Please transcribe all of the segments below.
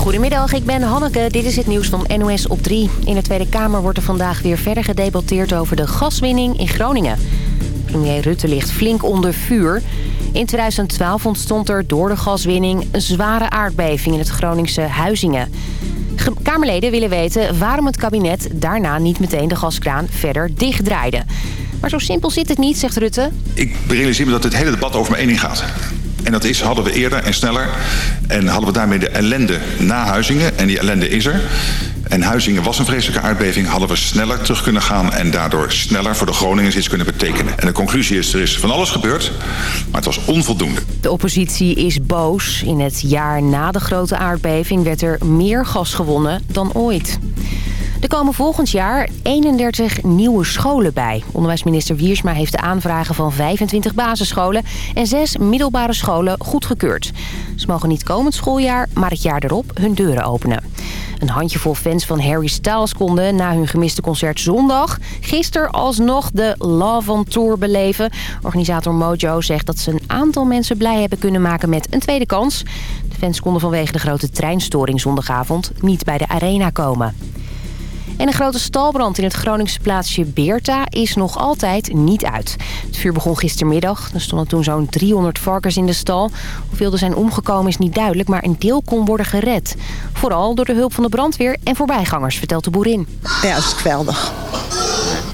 Goedemiddag, ik ben Hanneke. Dit is het nieuws van NOS op 3. In de Tweede Kamer wordt er vandaag weer verder gedebatteerd over de gaswinning in Groningen. Premier Rutte ligt flink onder vuur. In 2012 ontstond er door de gaswinning een zware aardbeving in het Groningse Huizingen. Kamerleden willen weten waarom het kabinet daarna niet meteen de gaskraan verder dichtdraaide. Maar zo simpel zit het niet, zegt Rutte. Ik realiseer me dat het hele debat over maar één gaat. En dat is, hadden we eerder en sneller. En hadden we daarmee de ellende na Huizingen. En die ellende is er. En Huizingen was een vreselijke aardbeving. Hadden we sneller terug kunnen gaan. En daardoor sneller voor de Groningers iets kunnen betekenen. En de conclusie is, er is van alles gebeurd. Maar het was onvoldoende. De oppositie is boos. In het jaar na de grote aardbeving werd er meer gas gewonnen dan ooit. Er komen volgend jaar 31 nieuwe scholen bij. Onderwijsminister Wiersma heeft de aanvragen van 25 basisscholen... en 6 middelbare scholen goedgekeurd. Ze mogen niet komend schooljaar, maar het jaar erop hun deuren openen. Een handjevol fans van Harry Styles konden na hun gemiste concert zondag... gisteren alsnog de Love on Tour beleven. Organisator Mojo zegt dat ze een aantal mensen blij hebben kunnen maken met een tweede kans. De fans konden vanwege de grote treinstoring zondagavond niet bij de arena komen. En een grote stalbrand in het Groningse plaatsje Beerta is nog altijd niet uit. Het vuur begon gistermiddag. Er stonden toen zo'n 300 varkens in de stal. Hoeveel er zijn omgekomen is niet duidelijk, maar een deel kon worden gered. Vooral door de hulp van de brandweer en voorbijgangers, vertelt de boerin. Ja, het is geweldig.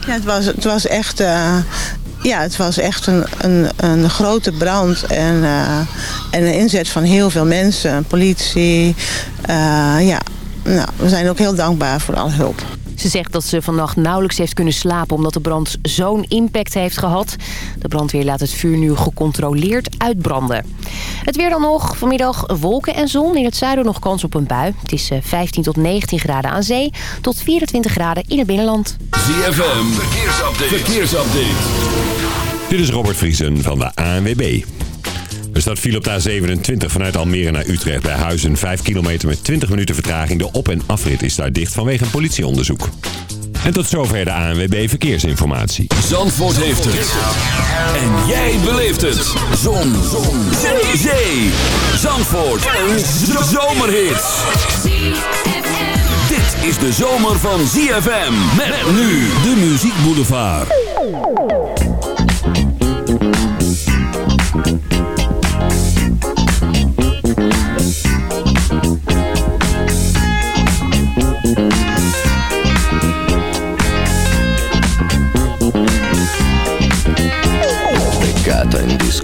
Ja, het, was, het was echt... Uh... Ja, het was echt een, een, een grote brand en, uh, en een inzet van heel veel mensen, politie. Uh, ja, nou, we zijn ook heel dankbaar voor alle hulp. Ze zegt dat ze vannacht nauwelijks heeft kunnen slapen... omdat de brand zo'n impact heeft gehad. De brandweer laat het vuur nu gecontroleerd uitbranden. Het weer dan nog. Vanmiddag wolken en zon. In het zuiden nog kans op een bui. Het is 15 tot 19 graden aan zee. Tot 24 graden in het binnenland. ZFM. Verkeersupdate. Verkeersupdate. Dit is Robert Vriesen van de ANWB. Er staat file op de A27 vanuit Almere naar Utrecht bij Huizen. 5 kilometer met 20 minuten vertraging. De op- en afrit is daar dicht vanwege een politieonderzoek. En tot zover de ANWB Verkeersinformatie. Zandvoort heeft het. En jij beleeft het. Zon. Zon. Zee. Zee. Zandvoort. Een zomerhit. Dit is de zomer van ZFM. Met nu de Muziek Boulevard.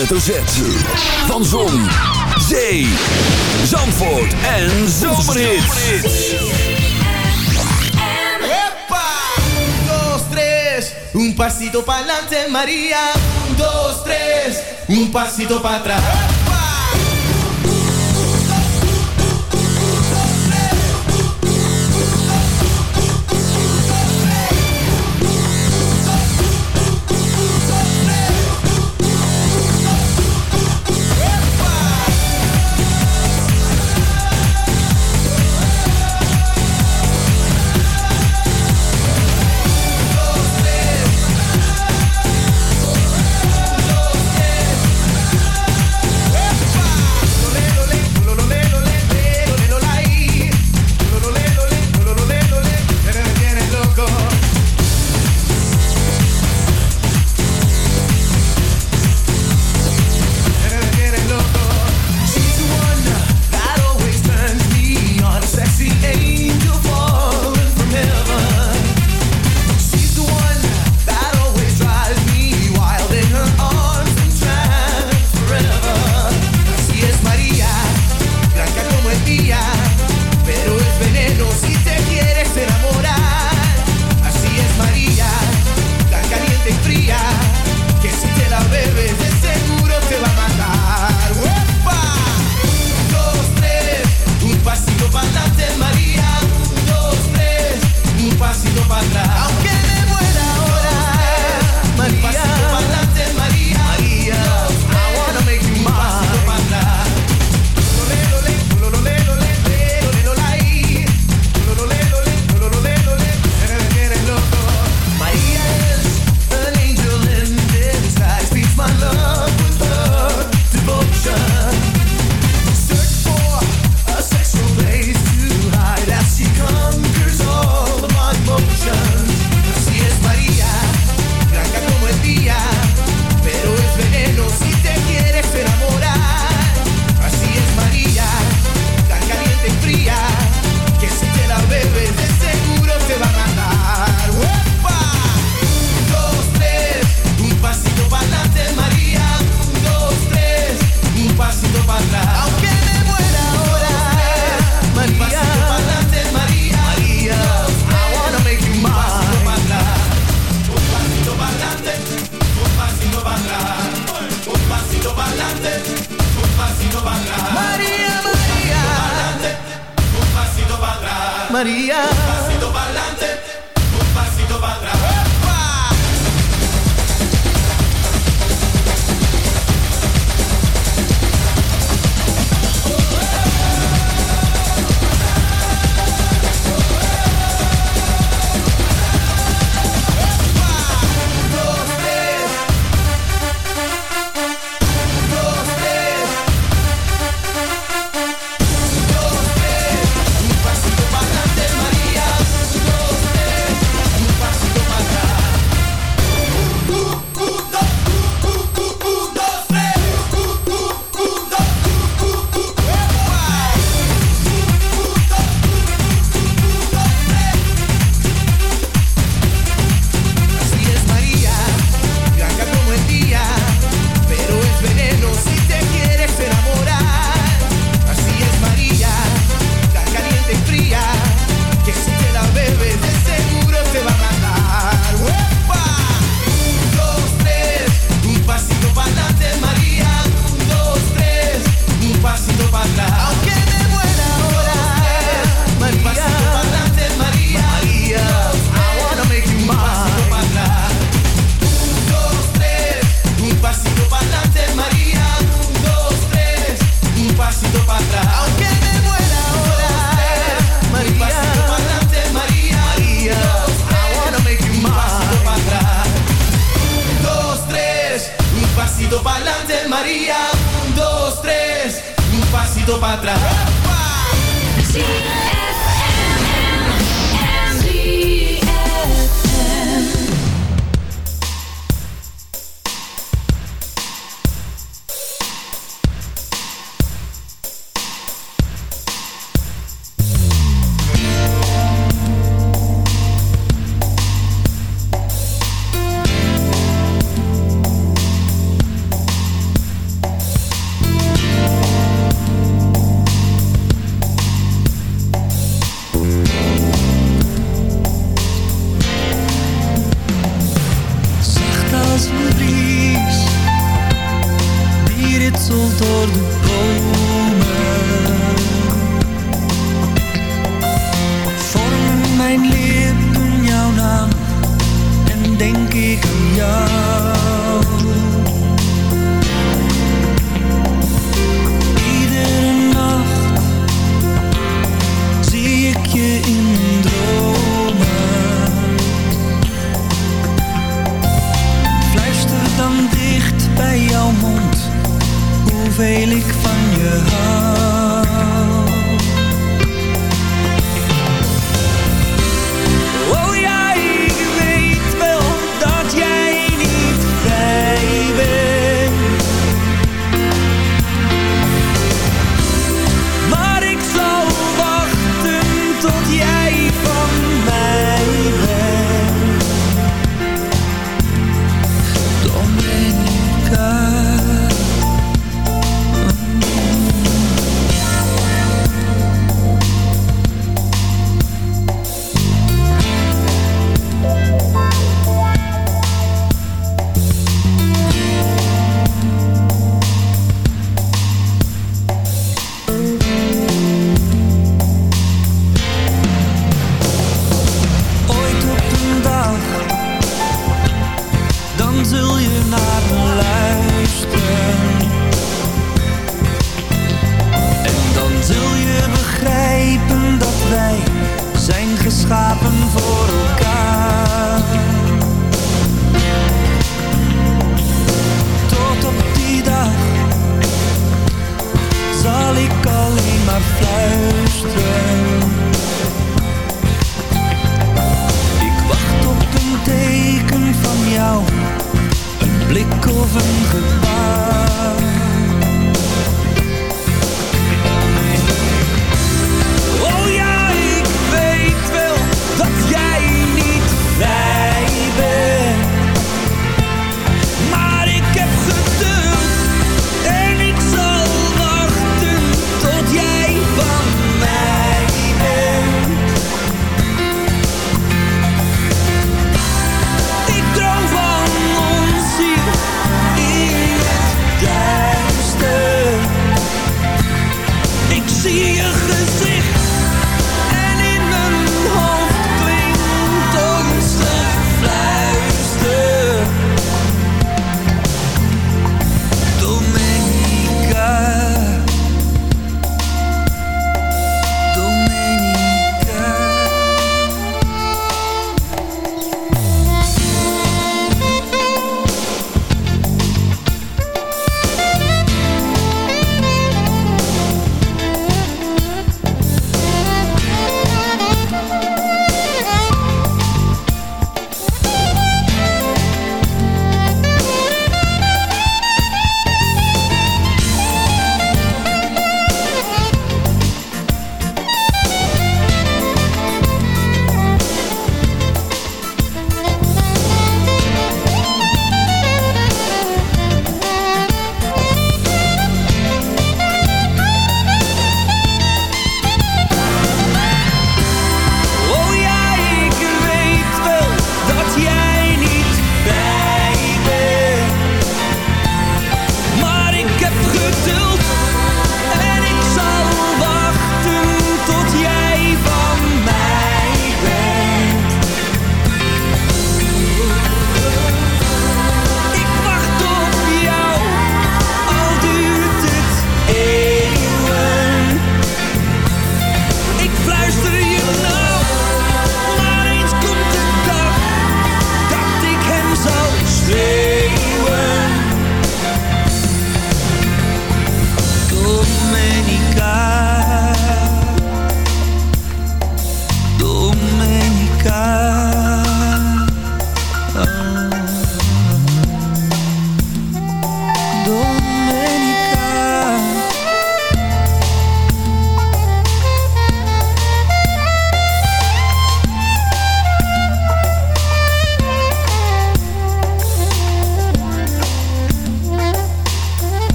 Hoofdletter Z. pasito para atrás. Zacht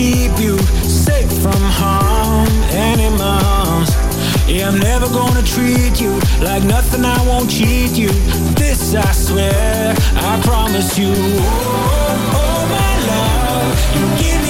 keep you safe from harm, animals. Yeah, I'm never gonna treat you like nothing. I won't cheat you. This I swear, I promise you. Oh, oh, oh my love, you give me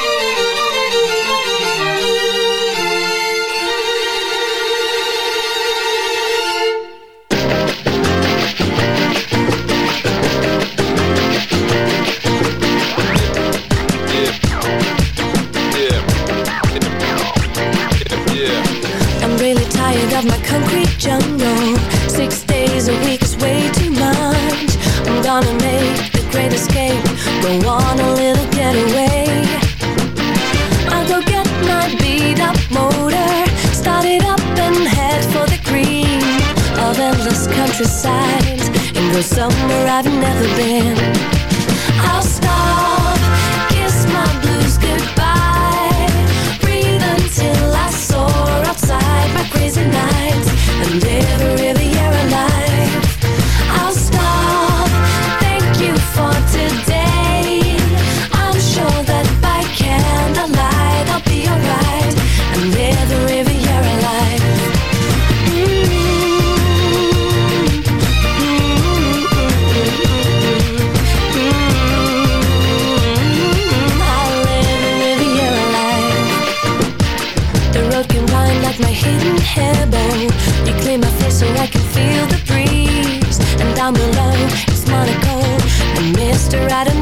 Countryside. And go somewhere I've never been. I'll stop, kiss my blues goodbye. Breathe until I soar outside my crazy nights and live a Riviera life. I'll stop. Thank you for today. I'm sure that by candlelight so I can feel the breeze. And down below it's Monaco, and Mr. I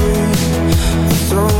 through throne.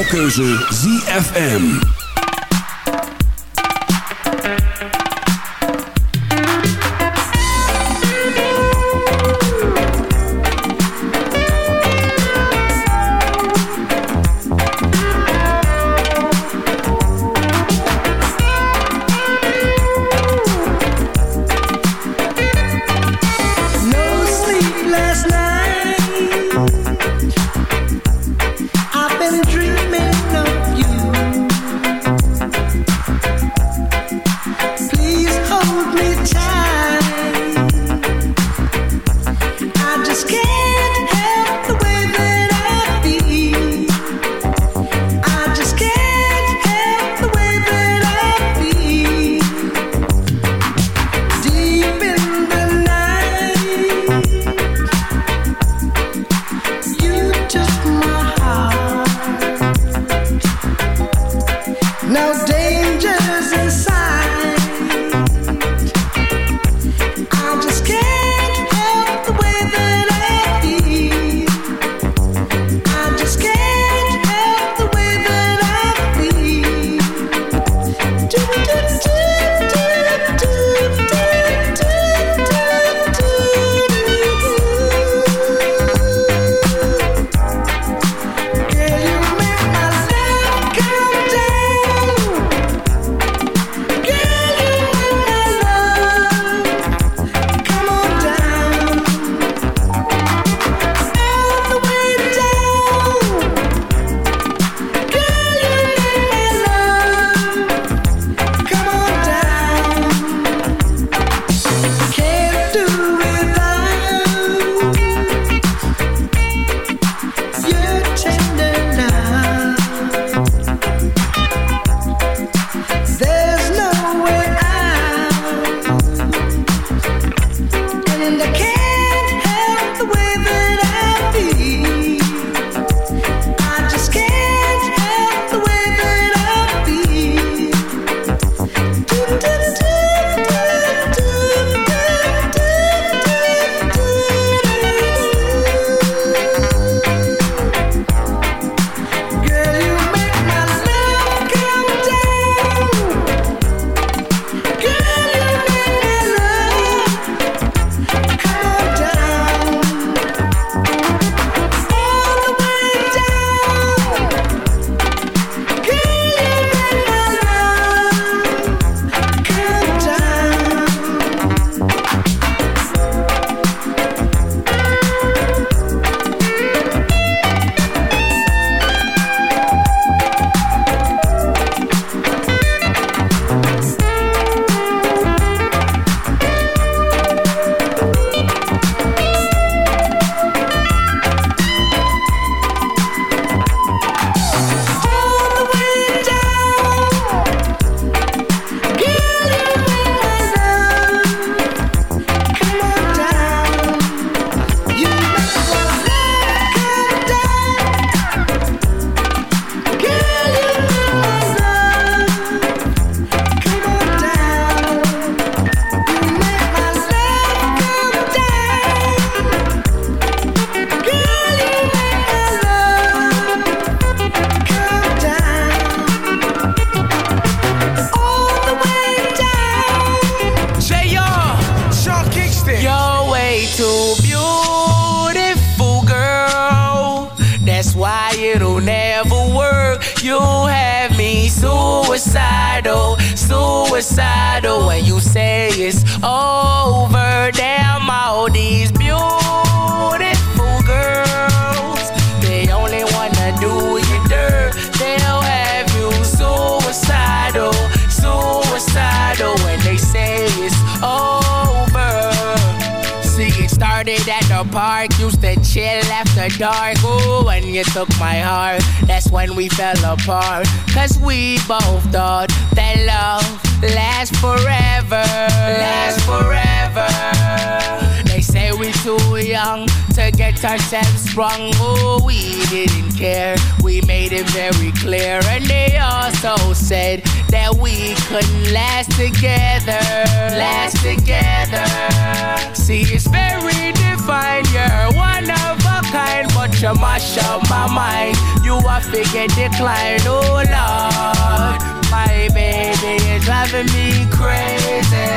jouw ZFM. You mash up my mind. You are figure decline. Oh, Lord. My baby is driving me crazy.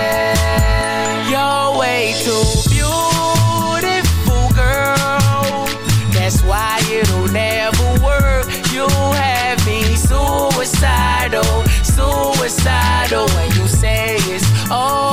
You're way too beautiful, girl. That's why it'll never work. You have me suicidal, suicidal when you say it's over.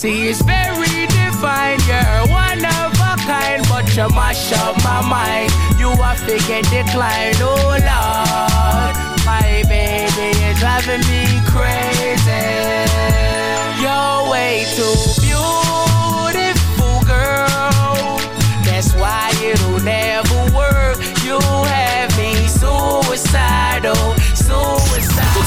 See, it's very divine. You're one of a kind, but you mash up my mind. You are figure decline, oh Lord. My baby is driving me crazy. You're way too beautiful, girl. That's why it'll never